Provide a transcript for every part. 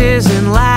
Is and life.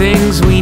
Things we